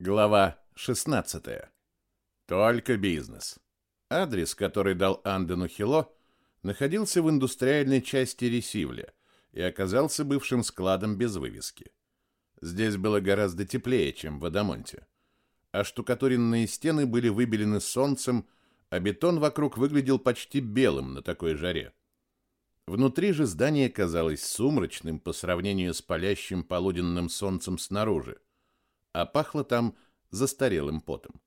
Глава 16. Только бизнес. Адрес, который дал Андену Хило, находился в индустриальной части Ресивля и оказался бывшим складом без вывески. Здесь было гораздо теплее, чем в Адамонте. А штукатуренные стены были выбелены солнцем, а бетон вокруг выглядел почти белым на такой жаре. Внутри же здание казалось сумрачным по сравнению с палящим полуденным солнцем снаружи а пахло там застарелым потом.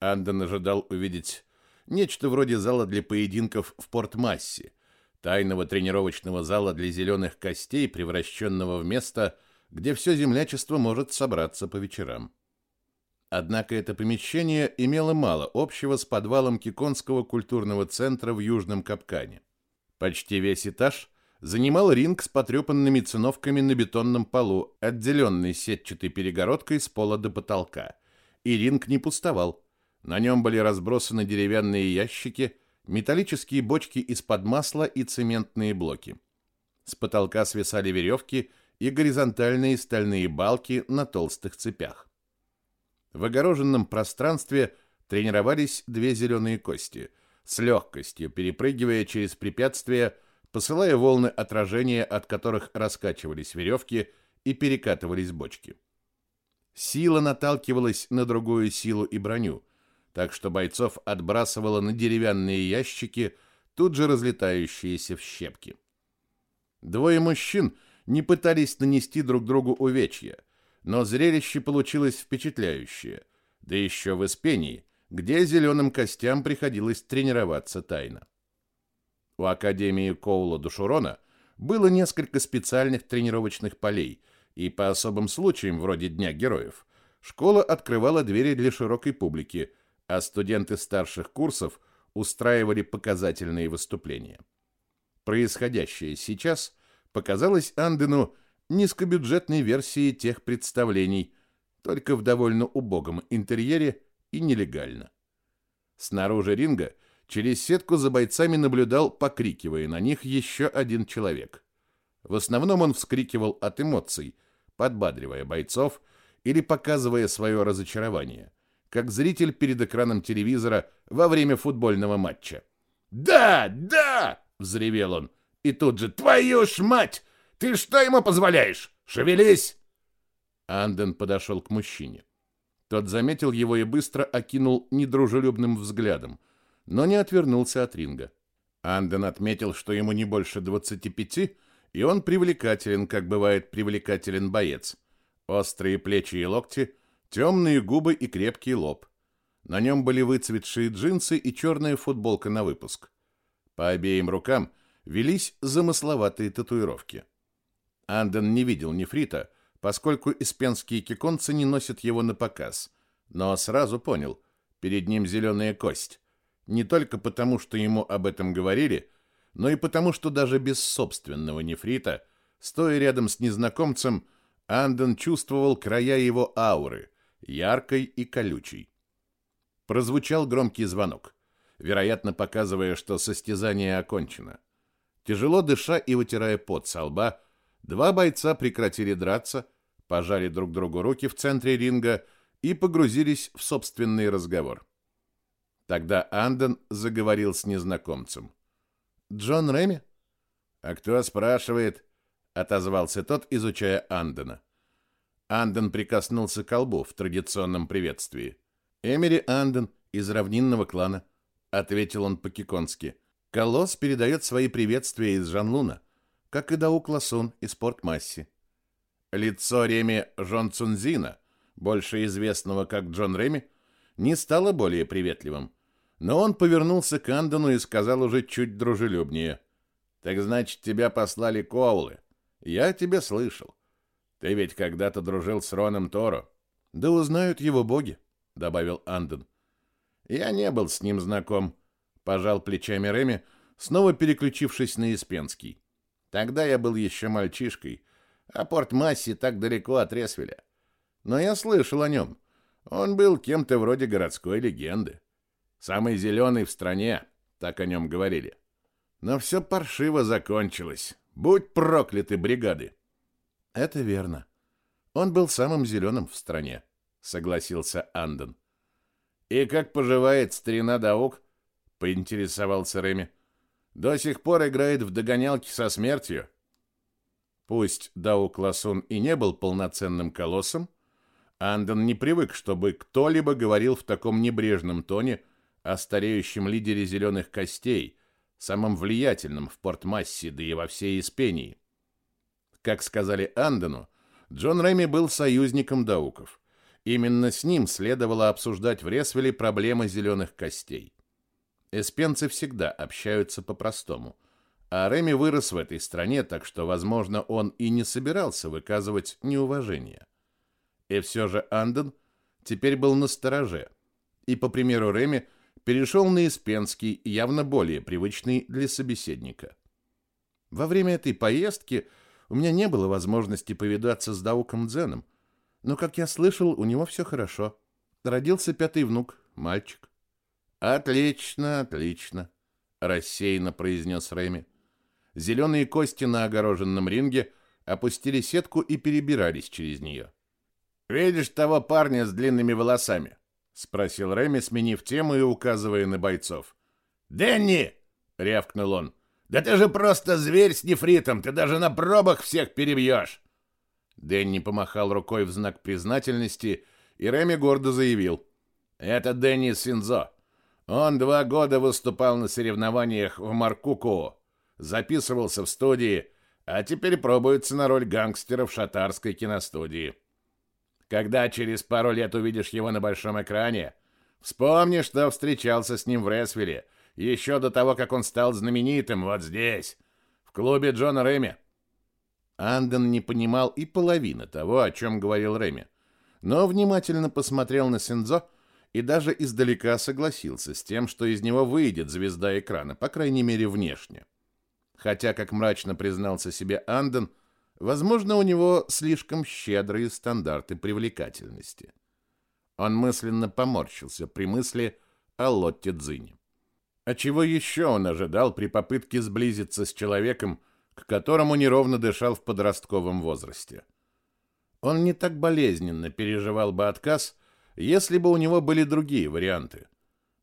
Анден ожидал увидеть нечто вроде зала для поединков в Порт-Массе, тайного тренировочного зала для зеленых костей, превращенного в место, где все землячество может собраться по вечерам. Однако это помещение имело мало общего с подвалом Киконского культурного центра в Южном Капкане. Почти весь этаж занимал ринг с потрепанными циновками на бетонном полу, отделенный сетчатой перегородкой с пола до потолка. И ринг не пустовал. На нем были разбросаны деревянные ящики, металлические бочки из-под масла и цементные блоки. С потолка свисали веревки и горизонтальные стальные балки на толстых цепях. В огороженном пространстве тренировались две зеленые кости, с легкостью перепрыгивая через препятствия, посылая волны отражения, от которых раскачивались веревки и перекатывались бочки. Сила наталкивалась на другую силу и броню, так что бойцов отбрасывало на деревянные ящики, тут же разлетающиеся в щепки. Двое мужчин не пытались нанести друг другу увечья, но зрелище получилось впечатляющее, да еще в Испении, где зеленым костям приходилось тренироваться тайно. У Академии Коула Душурона было несколько специальных тренировочных полей, и по особым случаям, вроде Дня Героев, школа открывала двери для широкой публики, а студенты старших курсов устраивали показательные выступления. Происходящее сейчас показалось Андену низкобюджетной версией тех представлений, только в довольно убогом интерьере и нелегально. Снаружи ринга – Через сетку за бойцами наблюдал, покрикивая на них, еще один человек. В основном он вскрикивал от эмоций, подбадривая бойцов или показывая свое разочарование, как зритель перед экраном телевизора во время футбольного матча. «Да, да!» — взревел он. И тут же «Твою ж мать! Ты что ему позволяешь? Шевелись!» Анден подошел к мужчине. Тот заметил его и быстро окинул недружелюбным взглядом — но не отвернулся от ринга. Анден отметил, что ему не больше 25, и он привлекателен, как бывает привлекателен боец. Острые плечи и локти, темные губы и крепкий лоб. На нем были выцветшие джинсы и черная футболка на выпуск. По обеим рукам велись замысловатые татуировки. Анден не видел нефрита, поскольку испенские киконцы не носят его на показ, но сразу понял, перед ним зеленая кость, не только потому, что ему об этом говорили, но и потому, что даже без собственного нефрита, стоя рядом с незнакомцем, Анден чувствовал края его ауры, яркой и колючей. Прозвучал громкий звонок, вероятно, показывая, что состязание окончено. Тяжело дыша и вытирая пот со лба, два бойца прекратили драться, пожали друг другу руки в центре ринга и погрузились в собственный разговор. Тогда Анден заговорил с незнакомцем. «Джон Рэми?» «А кто спрашивает?» — отозвался тот, изучая Андена. Анден прикоснулся к колбу в традиционном приветствии. «Эмери Анден из равнинного клана», — ответил он по-киконски. «Колосс передает свои приветствия из Жанлуна, как и Даук Ласун из Порт-Масси». Лицо Реми Жон Цунзина, больше известного как Джон Реми, не стало более приветливым. Но он повернулся к Андону и сказал уже чуть дружелюбнее. «Так значит, тебя послали Коулы. Я тебя слышал. Ты ведь когда-то дружил с Роном Торо». «Да узнают его боги», — добавил Андон. «Я не был с ним знаком», — пожал плечами Реми, снова переключившись на Испенский. «Тогда я был еще мальчишкой, а порт Масси так далеко от Ресвеля. Но я слышал о нем. Он был кем-то вроде городской легенды. Самый зеленый в стране, так о нем говорили. Но все паршиво закончилось. Будь прокляты бригады. Это верно. Он был самым зеленым в стране, согласился Анден. И как поживает старина Даук? поинтересовался Реми. До сих пор играет в догонялки со смертью. Пусть Даук Ласун и не был полноценным колоссом, Анден не привык, чтобы кто-либо говорил в таком небрежном тоне о стареющем лидере зеленых костей, самом влиятельном в Порт-Массе, да и во всей Испении. Как сказали Андену, Джон Рэми был союзником Дауков. Именно с ним следовало обсуждать в Ресвеле проблемы зеленых костей. Эспенцы всегда общаются по-простому, а Рэми вырос в этой стране, так что, возможно, он и не собирался выказывать неуважение. И все же Анден теперь был на стороже, и, по примеру Рэми, перешел на испенский, явно более привычный для собеседника. Во время этой поездки у меня не было возможности повидаться с Дауком Дзеном, но, как я слышал, у него все хорошо. Родился пятый внук, мальчик. «Отлично, отлично», — рассеянно произнес Рэми. Зеленые кости на огороженном ринге опустили сетку и перебирались через нее. «Видишь того парня с длинными волосами?» — спросил Рэми, сменив тему и указывая на бойцов. «Дэнни!» — рявкнул он. «Да ты же просто зверь с нефритом, ты даже на пробах всех перебьешь!» Дэнни помахал рукой в знак признательности, и Рэми гордо заявил. «Это Дэнни Синзо. Он два года выступал на соревнованиях в Маркуку, записывался в студии, а теперь пробуется на роль гангстера в шатарской киностудии. Когда через пару лет увидишь его на большом экране, вспомни, что встречался с ним в Ресвилле еще до того, как он стал знаменитым вот здесь, в клубе Джона Рэми. Анден не понимал и половины того, о чем говорил Рэми, но внимательно посмотрел на Сензо и даже издалека согласился с тем, что из него выйдет звезда экрана, по крайней мере, внешне. Хотя, как мрачно признался себе Анден, Возможно, у него слишком щедрые стандарты привлекательности. Он мысленно поморщился при мысли о Лотте Дзине. А чего еще он ожидал при попытке сблизиться с человеком, к которому неровно дышал в подростковом возрасте? Он не так болезненно переживал бы отказ, если бы у него были другие варианты.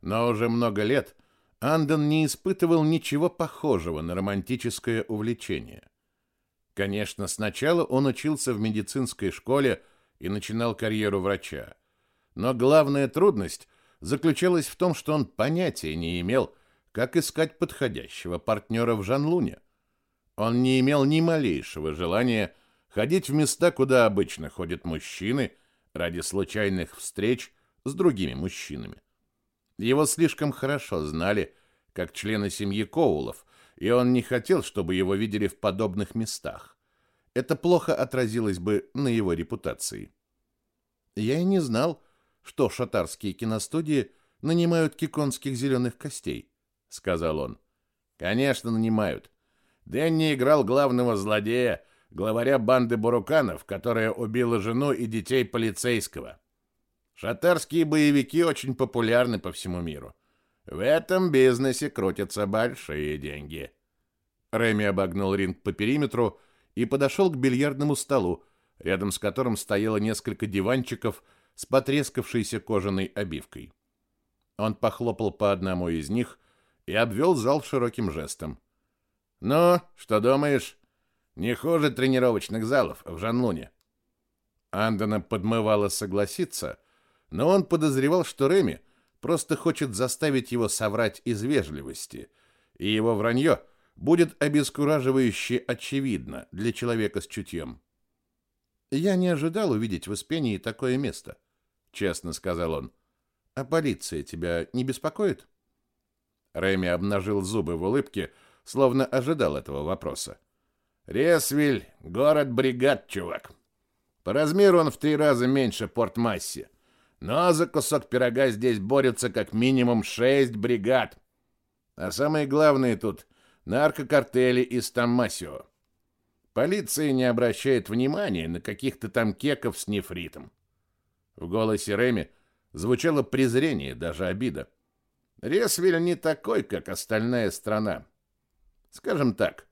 Но уже много лет Анден не испытывал ничего похожего на романтическое увлечение. Конечно, сначала он учился в медицинской школе и начинал карьеру врача. Но главная трудность заключалась в том, что он понятия не имел, как искать подходящего партнера в Жанлуне. Он не имел ни малейшего желания ходить в места, куда обычно ходят мужчины, ради случайных встреч с другими мужчинами. Его слишком хорошо знали, как члена семьи Коулов, и он не хотел, чтобы его видели в подобных местах. Это плохо отразилось бы на его репутации. Я и не знал, что шатарские киностудии нанимают киконских зеленых костей, сказал он. Конечно, нанимают. Дэнни играл главного злодея, главаря банды буруканов, которая убила жену и детей полицейского. Шатарские боевики очень популярны по всему миру. В этом бизнесе крутятся большие деньги. Реми обогнул ринг по периметру и подошел к бильярдному столу, рядом с которым стояло несколько диванчиков с потрескавшейся кожаной обивкой. Он похлопал по одному из них и обвел зал широким жестом. «Ну, что думаешь? Не хуже тренировочных залов в Жанлуне». Андона подмывало согласиться, но он подозревал, что Реми просто хочет заставить его соврать из вежливости, и его вранье будет обескураживающе очевидно для человека с чутьем. «Я не ожидал увидеть в Испении такое место», — честно сказал он. «А полиция тебя не беспокоит?» Рэми обнажил зубы в улыбке, словно ожидал этого вопроса. «Ресвиль — город-бригад, чувак. По размеру он в три раза меньше Порт-Масси. Но за кусок пирога здесь борются как минимум шесть бригад. А самое главное тут — наркокартели из Таммасио. Полиция не обращает внимания на каких-то там кеков с нефритом. В голосе Реми звучало презрение, даже обида. Ресвиль не такой, как остальная страна. Скажем так,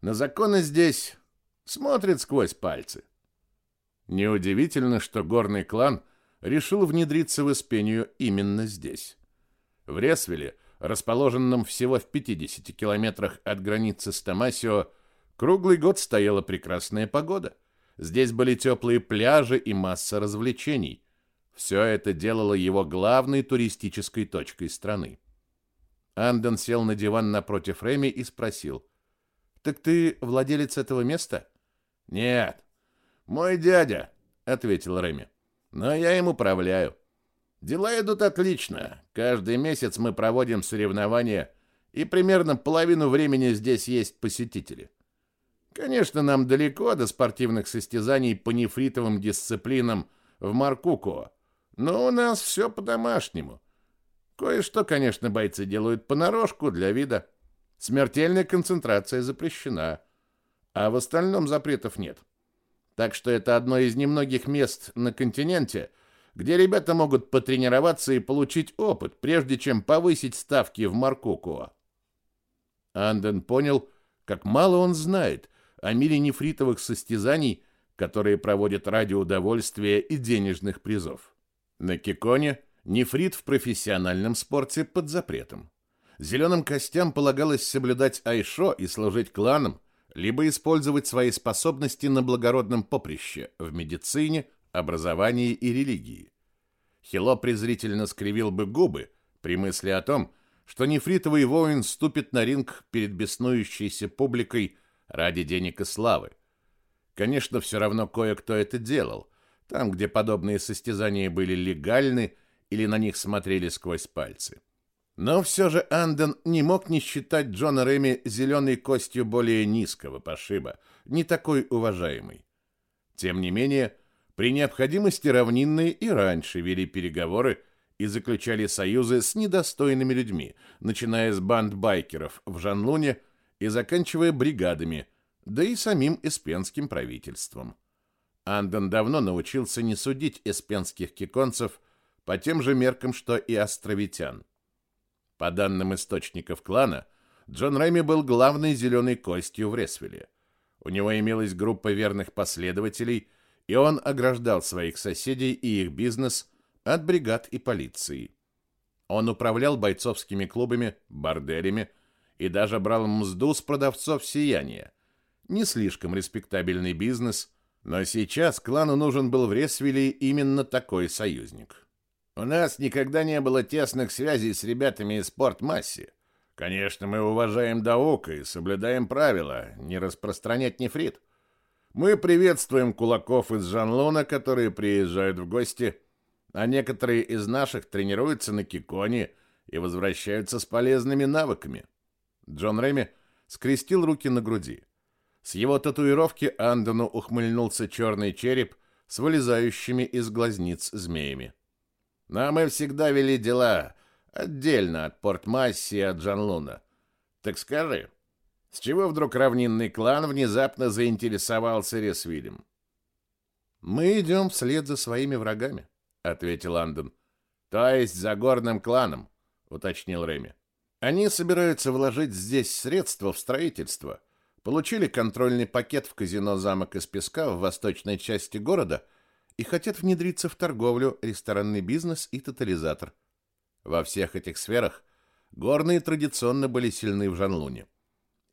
на законы здесь смотрят сквозь пальцы. Неудивительно, что горный клан — решил внедриться в Испению именно здесь. В Ресвеле, расположенном всего в 50 километрах от границы с Томасио, круглый год стояла прекрасная погода. Здесь были теплые пляжи и масса развлечений. Все это делало его главной туристической точкой страны. Анден сел на диван напротив Реми и спросил. «Так ты владелец этого места?» «Нет, мой дядя», — ответил Реми. «Но я им управляю. Дела идут отлично. Каждый месяц мы проводим соревнования, и примерно половину времени здесь есть посетители. Конечно, нам далеко до спортивных состязаний по нефритовым дисциплинам в Маркуко, но у нас все по-домашнему. Кое-что, конечно, бойцы делают понарошку для вида. Смертельная концентрация запрещена, а в остальном запретов нет. Так что это одно из немногих мест на континенте, где ребята могут потренироваться и получить опыт, прежде чем повысить ставки в Маркукуа. Анден понял, как мало он знает о мире нефритовых состязаний, которые проводят ради удовольствия и денежных призов. На Киконе нефрит в профессиональном спорте под запретом. Зеленым костям полагалось соблюдать айшо и служить кланам, либо использовать свои способности на благородном поприще в медицине, образовании и религии. Хило презрительно скривил бы губы при мысли о том, что нефритовый воин ступит на ринг перед беснующейся публикой ради денег и славы. Конечно, все равно кое-кто это делал, там, где подобные состязания были легальны или на них смотрели сквозь пальцы. Но все же Анден не мог не считать Джона Реми зеленой костью более низкого пошиба, не такой уважаемый. Тем не менее, при необходимости равнинные и раньше вели переговоры и заключали союзы с недостойными людьми, начиная с банд байкеров в Жанлуне и заканчивая бригадами, да и самим эспенским правительством. Анден давно научился не судить эспенских киконцев по тем же меркам, что и островитян. По данным источников клана, Джон Рэми был главной зеленой костью в Ресвилле. У него имелась группа верных последователей, и он ограждал своих соседей и их бизнес от бригад и полиции. Он управлял бойцовскими клубами, борделями и даже брал мзду с продавцов сияния. Не слишком респектабельный бизнес, но сейчас клану нужен был в Ресвилле именно такой союзник. У нас никогда не было тесных связей с ребятами из спортмассе. Конечно, мы уважаем Даука и соблюдаем правила не распространять нефрит. Мы приветствуем кулаков из Жанлона, которые приезжают в гости, а некоторые из наших тренируются на Киконе и возвращаются с полезными навыками. Джон Реми скрестил руки на груди. С его татуировки Андону ухмыльнулся черный череп с вылезающими из глазниц змеями. Но мы всегда вели дела отдельно от Порт-Масси и от Джанлуна. Так скажи, с чего вдруг равнинный клан внезапно заинтересовался Ресвилем? «Мы идем вслед за своими врагами», — ответил Андон. «То есть за горным кланом», — уточнил Реми. «Они собираются вложить здесь средства в строительство. Получили контрольный пакет в казино «Замок из песка» в восточной части города — и хотят внедриться в торговлю, ресторанный бизнес и тотализатор. Во всех этих сферах горные традиционно были сильны в Жанлуне.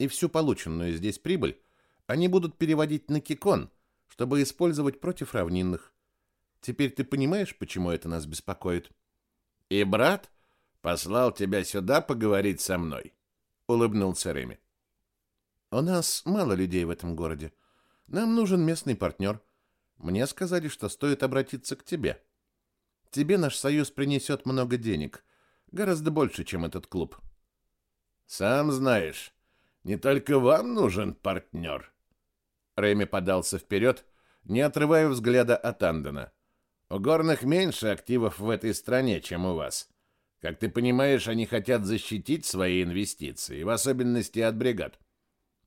И всю полученную здесь прибыль они будут переводить на Кикон, чтобы использовать против равнинных. Теперь ты понимаешь, почему это нас беспокоит? И брат послал тебя сюда поговорить со мной, улыбнулся Реми. У нас мало людей в этом городе. Нам нужен местный партнер. Мне сказали, что стоит обратиться к тебе. Тебе наш союз принесет много денег, гораздо больше, чем этот клуб. Сам знаешь, не только вам нужен партнер. Рэми подался вперед, не отрывая взгляда от Андена. У горных меньше активов в этой стране, чем у вас. Как ты понимаешь, они хотят защитить свои инвестиции, в особенности от бригад,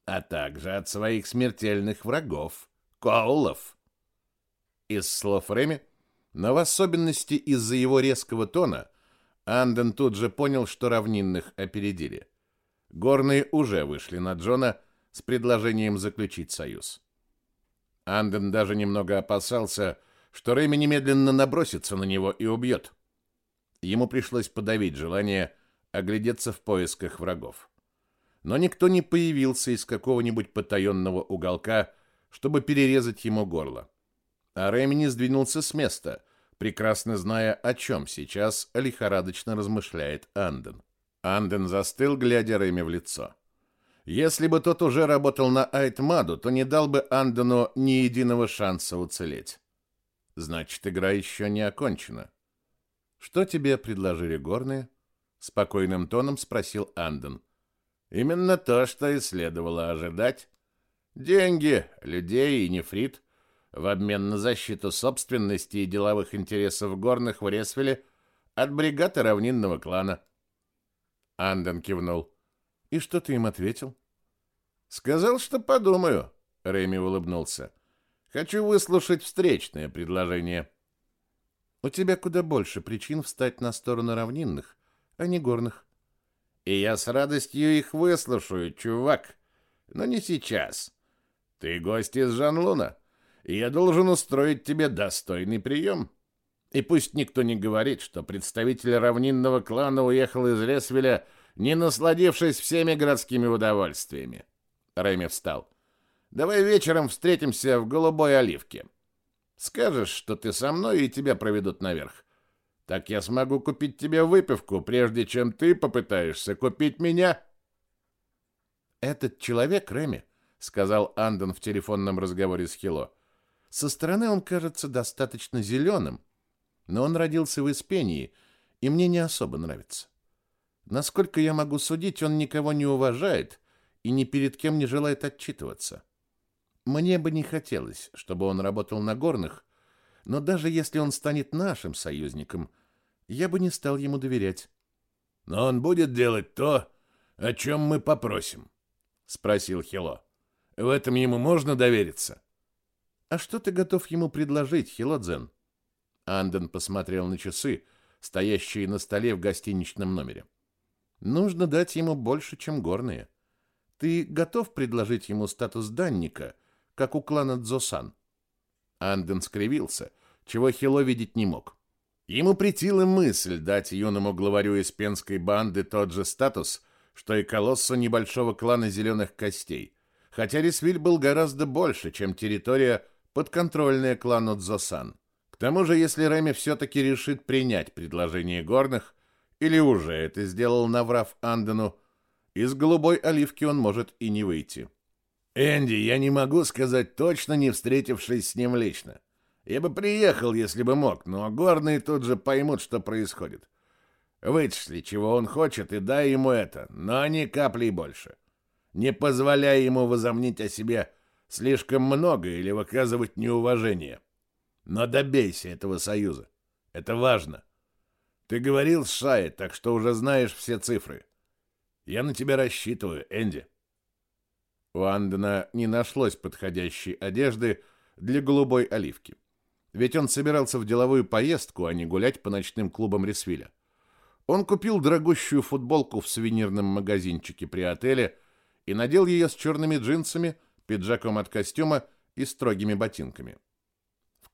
а также от своих смертельных врагов, коулов. Из слов Реми, но в особенности из-за его резкого тона, Анден тут же понял, что равнинных опередили. Горные уже вышли на Джона с предложением заключить союз. Анден даже немного опасался, что Рэми немедленно набросится на него и убьет. Ему пришлось подавить желание оглядеться в поисках врагов. Но никто не появился из какого-нибудь потаенного уголка, чтобы перерезать ему горло. А Рэми не сдвинулся с места, прекрасно зная, о чем сейчас лихорадочно размышляет Анден. Анден застыл, глядя Рэми в лицо. Если бы тот уже работал на Айтмаду, то не дал бы Андену ни единого шанса уцелеть. Значит, игра еще не окончена. Что тебе предложили горные? спокойным тоном спросил Анден. Именно то, что и следовало ожидать. Деньги, людей и нефрит в обмен на защиту собственности и деловых интересов горных в Ресвеле от бригады равнинного клана. Анден кивнул. И что ты им ответил? Сказал, что подумаю, Реми улыбнулся. Хочу выслушать встречное предложение. У тебя куда больше причин встать на сторону равнинных, а не горных. И я с радостью их выслушаю, чувак. Но не сейчас. Ты гость из Жанлуна, и я должен устроить тебе достойный прием. И пусть никто не говорит, что представитель равнинного клана уехал из Ресвеля, не насладившись всеми городскими удовольствиями. Рэми встал. Давай вечером встретимся в Голубой Оливке. Скажешь, что ты со мной, и тебя проведут наверх. Так я смогу купить тебе выпивку, прежде чем ты попытаешься купить меня. Этот человек, Реми, сказал Андон в телефонном разговоре с Хило. Со стороны он кажется достаточно зеленым, но он родился в Испении, и мне не особо нравится. Насколько я могу судить, он никого не уважает и ни перед кем не желает отчитываться. Мне бы не хотелось, чтобы он работал на горных, но даже если он станет нашим союзником, я бы не стал ему доверять. Но он будет делать то, о чем мы попросим, спросил Хило. В этом ему можно довериться. А что ты готов ему предложить, Хилодзен? Анден посмотрел на часы, стоящие на столе в гостиничном номере. Нужно дать ему больше, чем горные. Ты готов предложить ему статус данника как у клана Дзосан. Анден скривился, чего Хило видеть не мог. Ему притила мысль дать юному главарю испенской банды тот же статус, что и колоссу небольшого клана Зеленых Костей, хотя Рисвиль был гораздо больше, чем территория, подконтрольная клану Дзосан. Тому же, если Реми все-таки решит принять предложение горных, или уже это сделал, наврав Андену, из голубой оливки он может и не выйти. Энди, я не могу сказать точно, не встретившись с ним лично. Я бы приехал, если бы мог, но горные тут же поймут, что происходит. Вычисли, чего он хочет, и дай ему это, но не капли больше. Не позволяй ему возомнить о себе слишком много или выказывать неуважение. Но добейся этого союза. Это важно. Ты говорил с Шай, так что уже знаешь все цифры. Я на тебя рассчитываю, Энди. У Андена не нашлось подходящей одежды для голубой оливки. Ведь он собирался в деловую поездку, а не гулять по ночным клубам Ресвиля. Он купил дорогущую футболку в сувенирном магазинчике при отеле и надел ее с черными джинсами, пиджаком от костюма и строгими ботинками.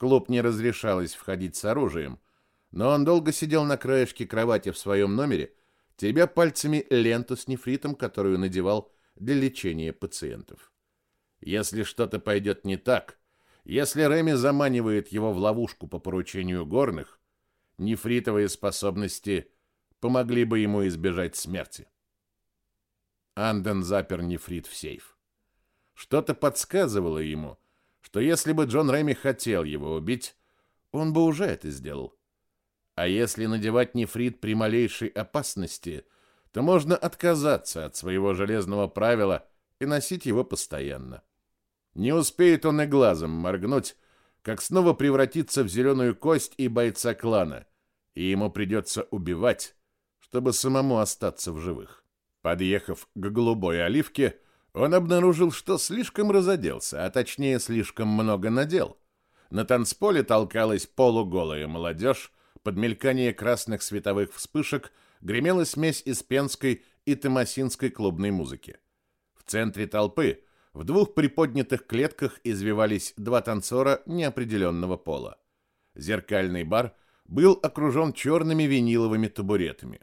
Клуб не разрешалось входить с оружием, но он долго сидел на краешке кровати в своем номере, теребя пальцами ленту с нефритом, которую надевал для лечения пациентов. Если что-то пойдет не так, если Реми заманивает его в ловушку по поручению горных, нефритовые способности помогли бы ему избежать смерти. Анден запер нефрит в сейф. Что-то подсказывало ему, что если бы Джон Реми хотел его убить, он бы уже это сделал. А если надевать нефрит при малейшей опасности – то можно отказаться от своего железного правила и носить его постоянно. Не успеет он и глазом моргнуть, как снова превратиться в зеленую кость и бойца клана, и ему придется убивать, чтобы самому остаться в живых. Подъехав к голубой оливке, он обнаружил, что слишком разоделся, а точнее слишком много надел. На танцполе толкалась полуголая молодежь, под мелькание красных световых вспышек – гремела смесь испенской и томасинской клубной музыки. В центре толпы в двух приподнятых клетках извивались два танцора неопределенного пола. Зеркальный бар был окружен черными виниловыми табуретами.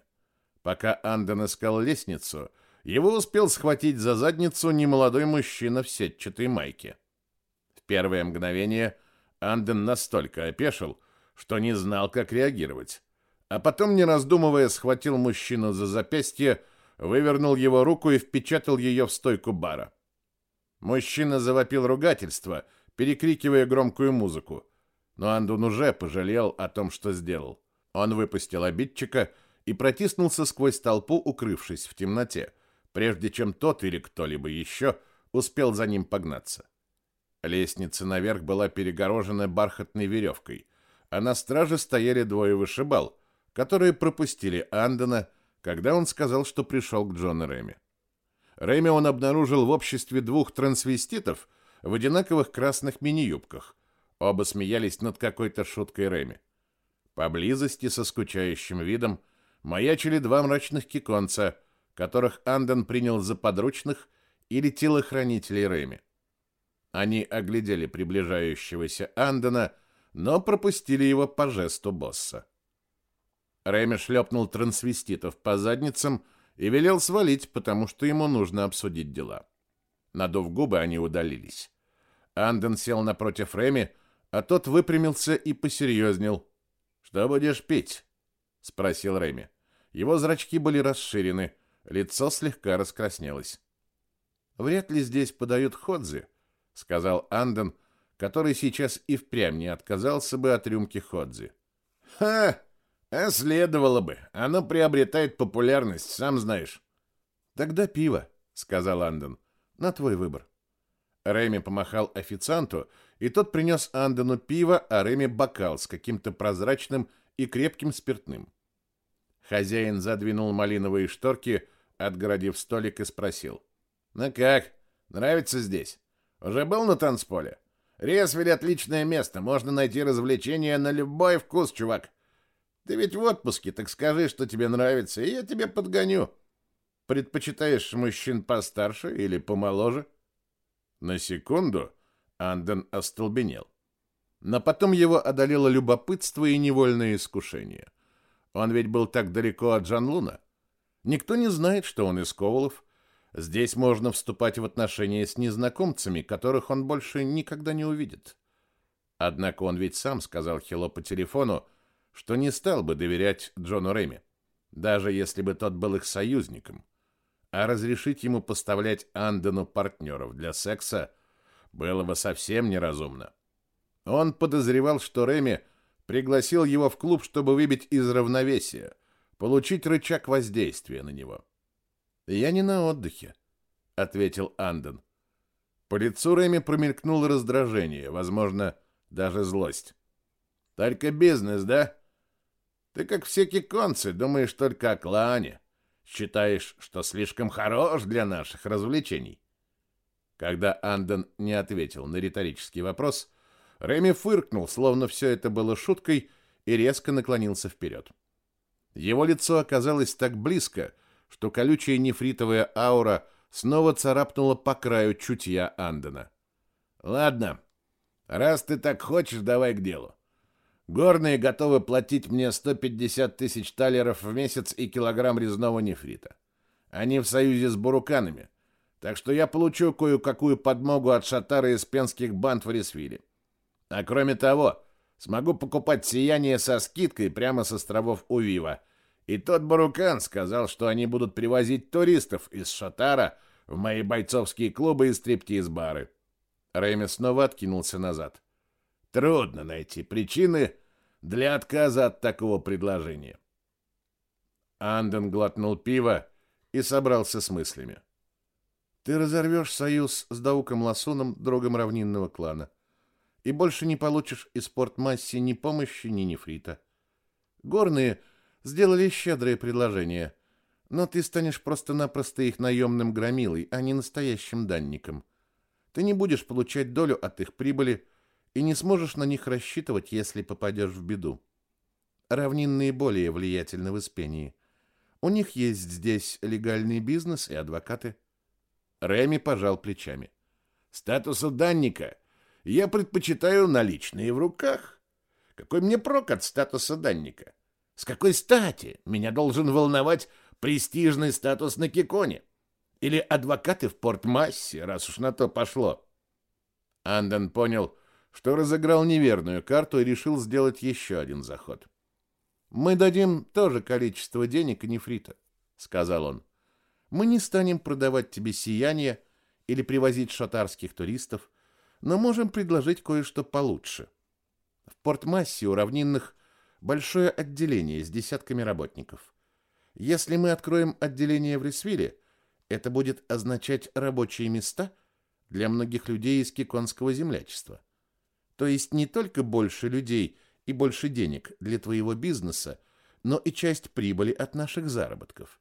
Пока Анден искал лестницу, его успел схватить за задницу немолодой мужчина в сетчатой майке. В первое мгновение Анден настолько опешил, что не знал, как реагировать. А потом, не раздумывая, схватил мужчину за запястье, вывернул его руку и впечатал ее в стойку бара. Мужчина завопил ругательство, перекрикивая громкую музыку. Но Андун уже пожалел о том, что сделал. Он выпустил обидчика и протиснулся сквозь толпу, укрывшись в темноте, прежде чем тот или кто-либо еще успел за ним погнаться. Лестница наверх была перегорожена бархатной веревкой, а на страже стояли двое вышибал, которые пропустили Андона, когда он сказал, что пришел к Джону Рэми. Рэми он обнаружил в обществе двух трансвеститов в одинаковых красных мини-юбках. Оба смеялись над какой-то шуткой Рэми. Поблизости со скучающим видом маячили два мрачных киконца, которых Андон принял за подручных или телохранителей Рэми. Они оглядели приближающегося Андона, но пропустили его по жесту босса. Рэми шлепнул трансвеститов по задницам и велел свалить, потому что ему нужно обсудить дела. Надув губы, они удалились. Анден сел напротив Рэми, а тот выпрямился и посерьезнел. «Что будешь пить?» — спросил Рэми. Его зрачки были расширены, лицо слегка раскраснелось. «Вряд ли здесь подают ходзи», — сказал Анден, который сейчас и впрямь не отказался бы от рюмки ходзи. «Ха!» А следовало бы. Оно приобретает популярность, сам знаешь. Тогда пиво, сказал Андон. На твой выбор. Реми помахал официанту, и тот принес Андону пиво, а Реми бокал с каким-то прозрачным и крепким спиртным. Хозяин задвинул малиновые шторки, отгородив столик и спросил: "Ну как? Нравится здесь? Уже был на танцполе? Ресвель отличное место, можно найти развлечения на любой вкус, чувак. Ты ведь в отпуске, так скажи, что тебе нравится, и я тебе подгоню. Предпочитаешь мужчин постарше или помоложе? На секунду Анден остолбенел. Но потом его одолело любопытство и невольное искушение. Он ведь был так далеко от Джанлуна. Никто не знает, что он из Ковалов. Здесь можно вступать в отношения с незнакомцами, которых он больше никогда не увидит. Однако он ведь сам сказал Хило по телефону, что не стал бы доверять Джону Рэми, даже если бы тот был их союзником, а разрешить ему поставлять Андену партнеров для секса было бы совсем неразумно. Он подозревал, что Рэми пригласил его в клуб, чтобы выбить из равновесия, получить рычаг воздействия на него. «Я не на отдыхе», — ответил Анден. По лицу Рэми промелькнуло раздражение, возможно, даже злость. «Только бизнес, да?» Ты, как все киконцы, думаешь только о клане. Считаешь, что слишком хорош для наших развлечений. Когда Анден не ответил на риторический вопрос, Реми фыркнул, словно все это было шуткой, и резко наклонился вперед. Его лицо оказалось так близко, что колючая нефритовая аура снова царапнула по краю чутья Андена. «Ладно, раз ты так хочешь, давай к делу. Горные готовы платить мне 150 тысяч талеров в месяц и килограмм резного нефрита. Они в союзе с буруканами, так что я получу кое-какую подмогу от шатара из пенских банд в Ресвиле. А кроме того, смогу покупать сияние со скидкой прямо с островов Увива. И тот бурукан сказал, что они будут привозить туристов из шатара в мои бойцовские клубы и стриптиз-бары. Рэми снова откинулся назад. Трудно найти причины для отказа от такого предложения. Анден глотнул пиво и собрался с мыслями. Ты разорвешь союз с Дауком Ласуном, другом равнинного клана, и больше не получишь из портмасси ни помощи, ни нефрита. Горные сделали щедрое предложение, но ты станешь просто-напросто их наемным громилой, а не настоящим данником. Ты не будешь получать долю от их прибыли, и не сможешь на них рассчитывать, если попадешь в беду. Равнинные более влиятельны в Испении. У них есть здесь легальный бизнес и адвокаты. Реми пожал плечами. Статусу данника я предпочитаю наличные в руках. Какой мне прок от статуса данника? С какой стати меня должен волновать престижный статус на Киконе? Или адвокаты в Порт-Массе, раз уж на то пошло? Анден понял, что разыграл неверную карту и решил сделать еще один заход. «Мы дадим тоже количество денег и нефрита», — сказал он. «Мы не станем продавать тебе сияние или привозить шатарских туристов, но можем предложить кое-что получше. В Порт-Массе у равнинных большое отделение с десятками работников. Если мы откроем отделение в Ресвилле, это будет означать рабочие места для многих людей из киконского землячества. То есть не только больше людей и больше денег для твоего бизнеса, но и часть прибыли от наших заработков.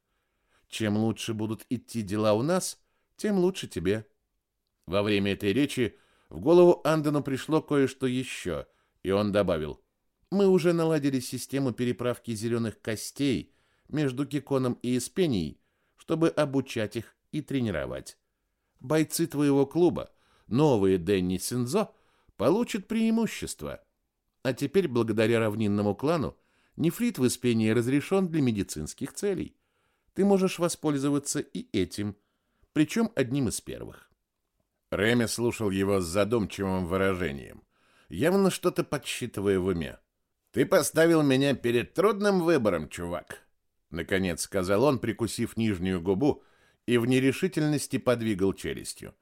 Чем лучше будут идти дела у нас, тем лучше тебе. Во время этой речи в голову Андену пришло кое-что еще, и он добавил: "Мы уже наладили систему переправки зеленых костей между Киконом и Испенией, чтобы обучать их и тренировать. Бойцы твоего клуба, новые Дэнни Синзо, получит преимущество. А теперь, благодаря равнинному клану, нефрит в Испении разрешен для медицинских целей. Ты можешь воспользоваться и этим, причем одним из первых. Реми слушал его с задумчивым выражением, явно что-то подсчитывая в уме. «Ты поставил меня перед трудным выбором, чувак», — наконец сказал он, прикусив нижнюю губу и в нерешительности подвигал челюстью.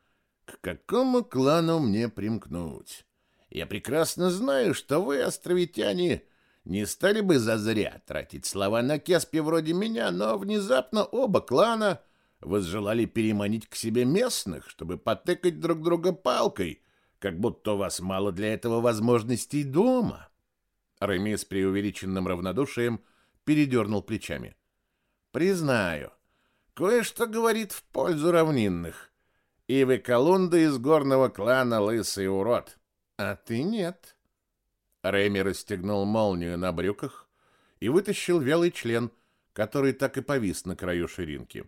К какому клану мне примкнуть? Я прекрасно знаю, что вы, островитяне, не стали бы зазря тратить слова на кеспи вроде меня, но внезапно оба клана возжелали переманить к себе местных, чтобы потыкать друг друга палкой, как будто у вас мало для этого возможностей дома. Реми с преувеличенным равнодушием передернул плечами. Признаю, кое-что говорит в пользу равнинных. И вы Колунда из горного клана Лысый Урод. А ты нет. Рэми расстегнул молнию на брюках и вытащил вялый член, который так и повис на краю ширинки.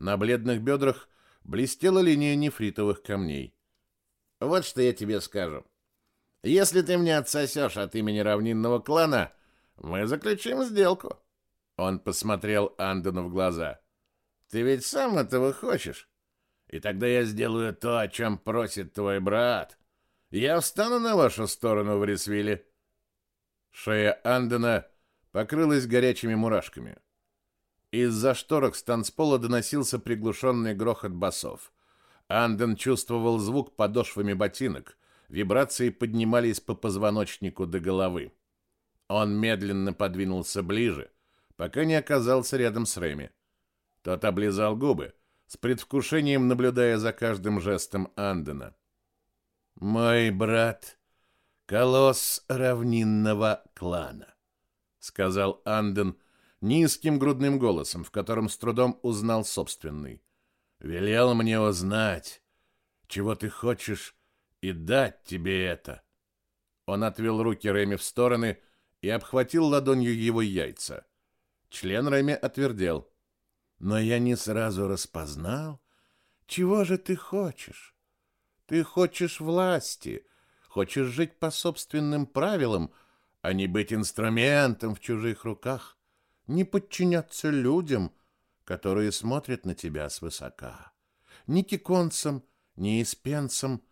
На бледных бедрах блестела линия нефритовых камней. Вот что я тебе скажу. Если ты мне отсосешь от имени равнинного клана, мы заключим сделку. Он посмотрел Андену в глаза. Ты ведь сам этого хочешь? И тогда я сделаю то, о чем просит твой брат. Я встану на вашу сторону в Рисвилле. Шея Андена покрылась горячими мурашками. Из-за шторок с танцпола доносился приглушенный грохот басов. Анден чувствовал звук подошвами ботинок. Вибрации поднимались по позвоночнику до головы. Он медленно подвинулся ближе, пока не оказался рядом с Реми. Тот облизал губы, с предвкушением наблюдая за каждым жестом Андена. «Мой брат — колосс равнинного клана», — сказал Анден низким грудным голосом, в котором с трудом узнал собственный. «Велел мне узнать, чего ты хочешь, и дать тебе это». Он отвел руки Реми в стороны и обхватил ладонью его яйца. Член Реми отвердел но я не сразу распознал, чего же ты хочешь. Ты хочешь власти, хочешь жить по собственным правилам, а не быть инструментом в чужих руках, не подчиняться людям, которые смотрят на тебя свысока. Ни киконцам, ни испенцам.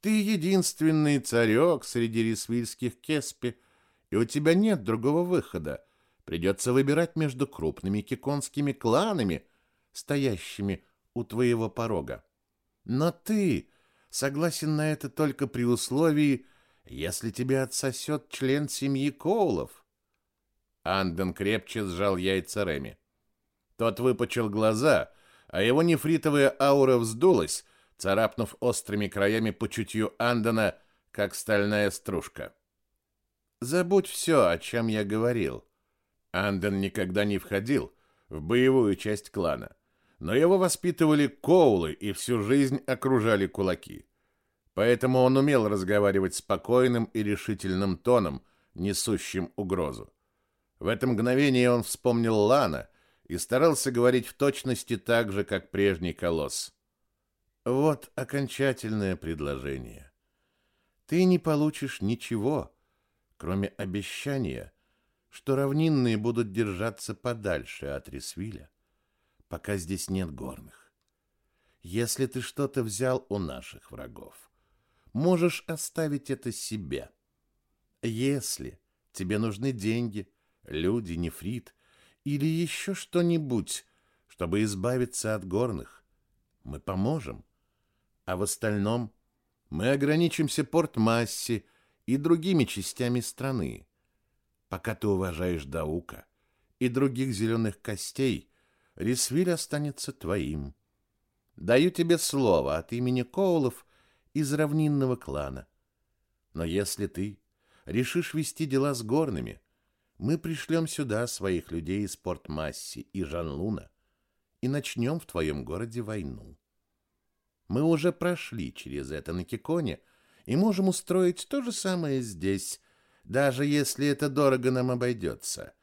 Ты единственный царек среди рисвильских кеспи, и у тебя нет другого выхода, Придется выбирать между крупными киконскими кланами, стоящими у твоего порога. Но ты согласен на это только при условии, если тебе отсосет член семьи Коулов. Анден крепче сжал яйца Реми. Тот выпучил глаза, а его нефритовая аура вздулась, царапнув острыми краями по чутью Андена, как стальная стружка. «Забудь все, о чем я говорил», Анден никогда не входил в боевую часть клана, но его воспитывали коулы и всю жизнь окружали кулаки. Поэтому он умел разговаривать спокойным и решительным тоном, несущим угрозу. В это мгновение он вспомнил Лана и старался говорить в точности так же, как прежний колосс. Вот окончательное предложение. Ты не получишь ничего, кроме обещания, что равнинные будут держаться подальше от Рисвиля, пока здесь нет горных. Если ты что-то взял у наших врагов, можешь оставить это себе. Если тебе нужны деньги, люди, нефрит или еще что-нибудь, чтобы избавиться от горных, мы поможем. А в остальном мы ограничимся Порт-Масси и другими частями страны. Пока ты уважаешь Даука и других зеленых костей, Рисвиль останется твоим. Даю тебе слово от имени Коулов из равнинного клана. Но если ты решишь вести дела с горными, мы пришлем сюда своих людей из Порт-Масси и Жанлуна и начнем в твоем городе войну. Мы уже прошли через это на Киконе и можем устроить то же самое здесь, даже если это дорого нам обойдется.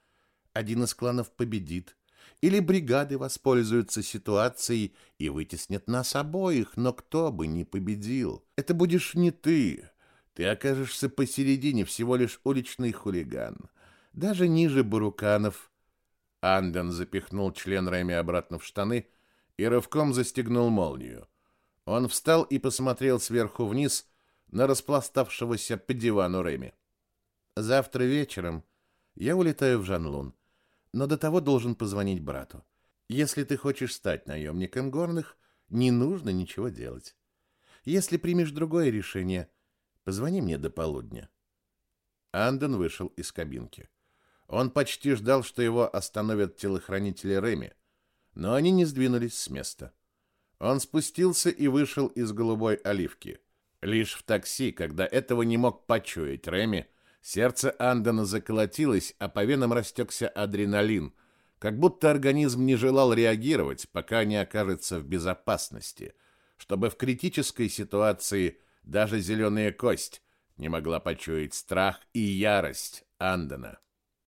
Один из кланов победит, или бригады воспользуются ситуацией и вытеснят нас обоих, но кто бы не победил. Это будешь не ты. Ты окажешься посередине, всего лишь уличный хулиган. Даже ниже буруканов. Анден запихнул член Рэми обратно в штаны и рывком застегнул молнию. Он встал и посмотрел сверху вниз на распластавшегося по дивану Реми. Завтра вечером я улетаю в Жанлун, но до того должен позвонить брату. Если ты хочешь стать наемником горных, не нужно ничего делать. Если примешь другое решение, позвони мне до полудня. Анден вышел из кабинки. Он почти ждал, что его остановят телохранители Реми, но они не сдвинулись с места. Он спустился и вышел из голубой оливки. Лишь в такси, когда этого не мог почуять Реми, сердце Андена заколотилось, а по венам растекся адреналин, как будто организм не желал реагировать, пока не окажется в безопасности, чтобы в критической ситуации даже зеленая кость не могла почуять страх и ярость Андена.